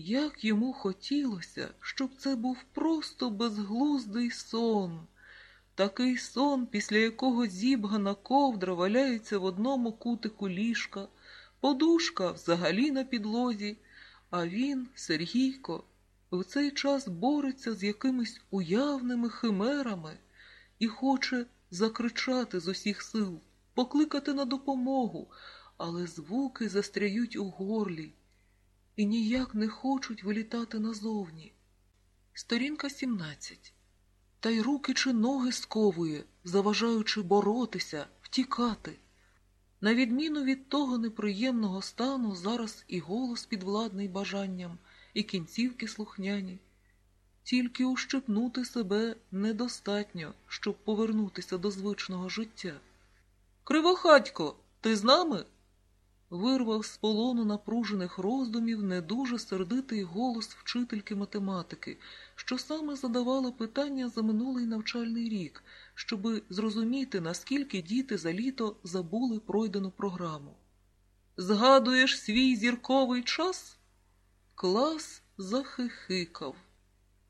Як йому хотілося, щоб це був просто безглуздий сон, такий сон, після якого зібгана ковдра валяється в одному кутику ліжка, подушка взагалі на підлозі, а він, Сергійко, в цей час бореться з якимись уявними химерами і хоче закричати з усіх сил, покликати на допомогу, але звуки застряють у горлі і ніяк не хочуть вилітати назовні. Сторінка 17. Та й руки чи ноги сковує, заважаючи боротися, втікати. На відміну від того неприємного стану, зараз і голос підвладний бажанням, і кінцівки слухняні. Тільки ущипнути себе недостатньо, щоб повернутися до звичного життя. Кривохатько, ти з нами? Вирвав з полону напружених роздумів не дуже сердитий голос вчительки математики, що саме задавала питання за минулий навчальний рік, щоби зрозуміти, наскільки діти за літо забули пройдену програму. Згадуєш свій зірковий час? Клас захихикав.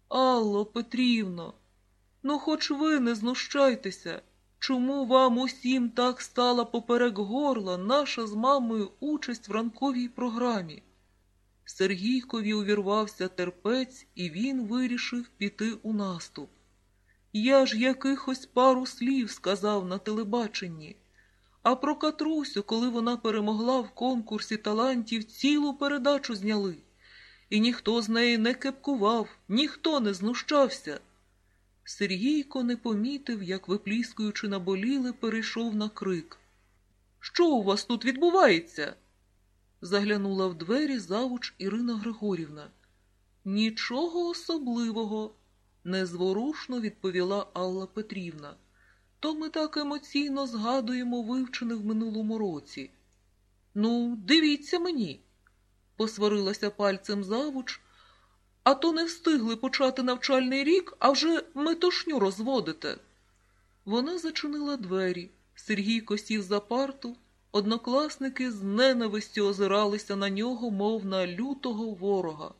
Алло Петрівно, ну хоч ви не знущайтеся. Чому вам усім так стала поперек горла наша з мамою участь в ранковій програмі? Сергійкові увірвався терпець, і він вирішив піти у наступ. Я ж якихось пару слів сказав на телебаченні, а про Катрусю, коли вона перемогла в конкурсі талантів, цілу передачу зняли, і ніхто з неї не кепкував, ніхто не знущався. Сергійко не помітив, як, випліскуючи наболіли, перейшов на крик. Що у вас тут відбувається? Заглянула в двері завуч Ірина Григорівна. Нічого особливого, незворушно відповіла Алла Петрівна. То ми так емоційно згадуємо вивчене в минулому році. Ну, дивіться мені, посварилася пальцем завуч, а то не встигли почати навчальний рік, а вже метушню розводите. Вона зачинила двері. Сергій сів за парту. Однокласники з ненавистю озиралися на нього, мов на лютого ворога.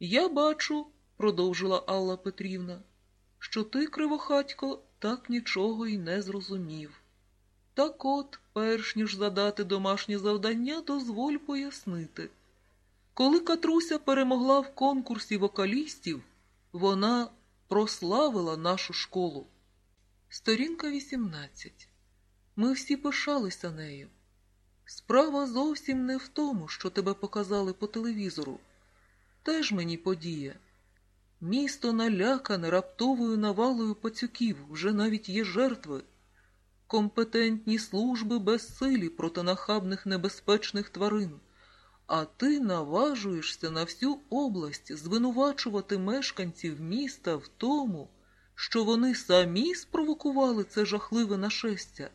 Я бачу, продовжила Алла Петрівна, що ти, кривохатько, так нічого й не зрозумів. Так от, перш ніж задати домашнє завдання, дозволь пояснити. Коли Катруся перемогла в конкурсі вокалістів, вона прославила нашу школу. Сторінка 18. Ми всі пишалися нею. Справа зовсім не в тому, що тебе показали по телевізору. Теж мені подія. Місто налякане раптовою навалою пацюків, вже навіть є жертви. Компетентні служби безсилі проти нахабних небезпечних тварин. А ти наважуєшся на всю область звинувачувати мешканців міста в тому, що вони самі спровокували це жахливе нашестя.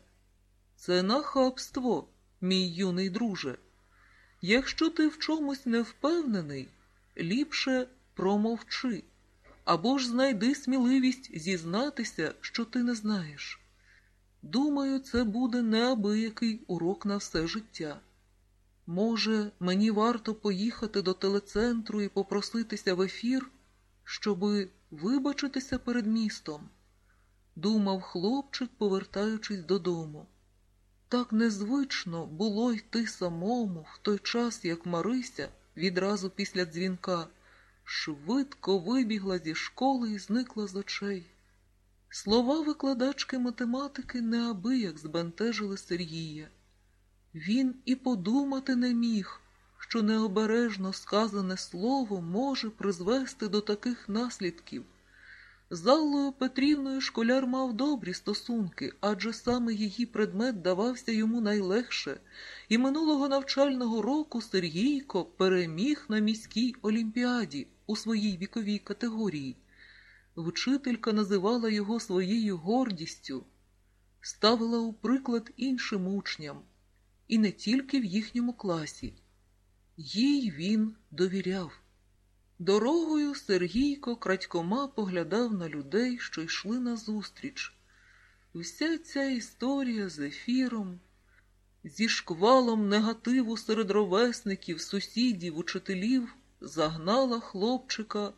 Це нахабство, мій юний друже. Якщо ти в чомусь не впевнений, ліпше промовчи або ж знайди сміливість зізнатися, що ти не знаєш. Думаю, це буде неабиякий урок на все життя. Може, мені варто поїхати до телецентру і попроситися в ефір, щоби вибачитися перед містом, думав хлопчик, повертаючись додому. Так незвично було йти самому в той час, як Марися відразу після дзвінка швидко вибігла зі школи і зникла з очей. Слова викладачки математики неабияк збентежили Сергія. Він і подумати не міг, що необережно сказане слово може призвести до таких наслідків. З Аллою Петрівною школяр мав добрі стосунки, адже саме її предмет давався йому найлегше, і минулого навчального року Сергійко переміг на міській олімпіаді у своїй віковій категорії. Вчителька називала його своєю гордістю, ставила у приклад іншим учням, і не тільки в їхньому класі. Їй він довіряв. Дорогою Сергійко крадькома поглядав на людей, що йшли назустріч. Вся ця історія з ефіром, зі шквалом негативу серед ровесників, сусідів, учителів загнала хлопчика